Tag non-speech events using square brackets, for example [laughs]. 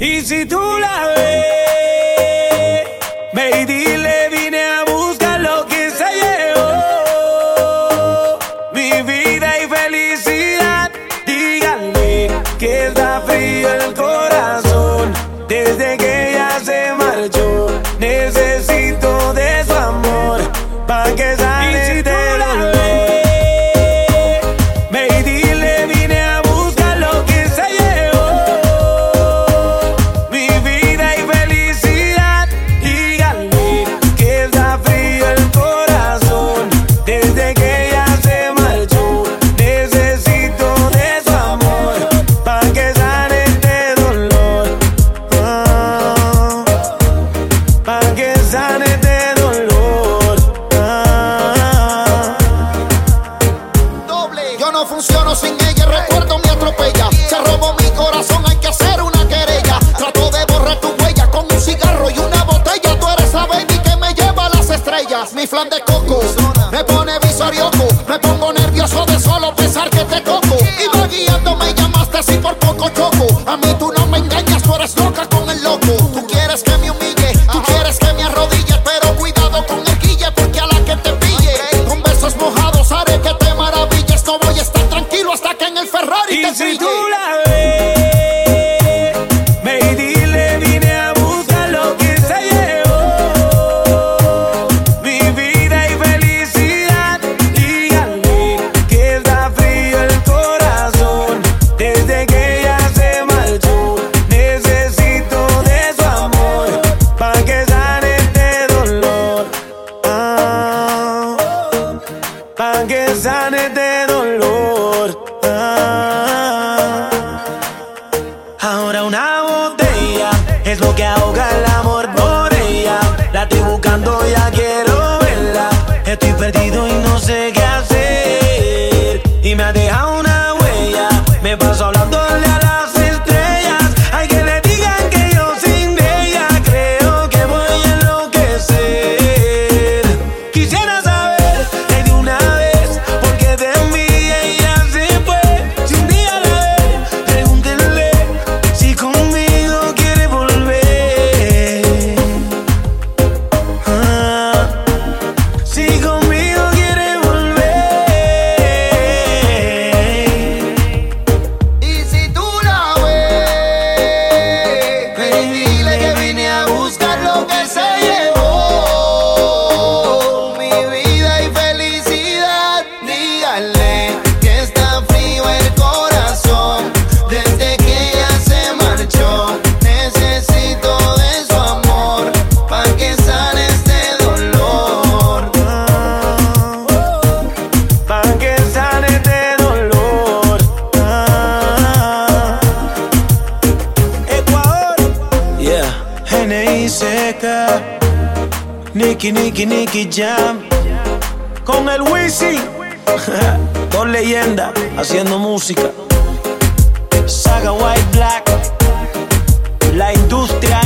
Y si tú la ves, me dile, vine a buscar lo que se llevó. Mi vida y felicidad, díganle que es mi flan de coco. Me pone visorioco, me pongo nervioso de solo pensar que te coco. Iba guiando, me llamaste así por poco choco. A mí tú no me engañas, tú eres loca con el loco. Tú quieres que me humille, tú quieres que me arrodille, pero cuidado con el guille porque a la que te pille. Con besos mojados haré que te maravilles, no voy a estar tranquilo hasta que en el Ferrari te brille. N.I. Seca, Nicky, Nicky, Jam, con el Wisi, [laughs] dos leyendas haciendo música. Saga White Black, la industria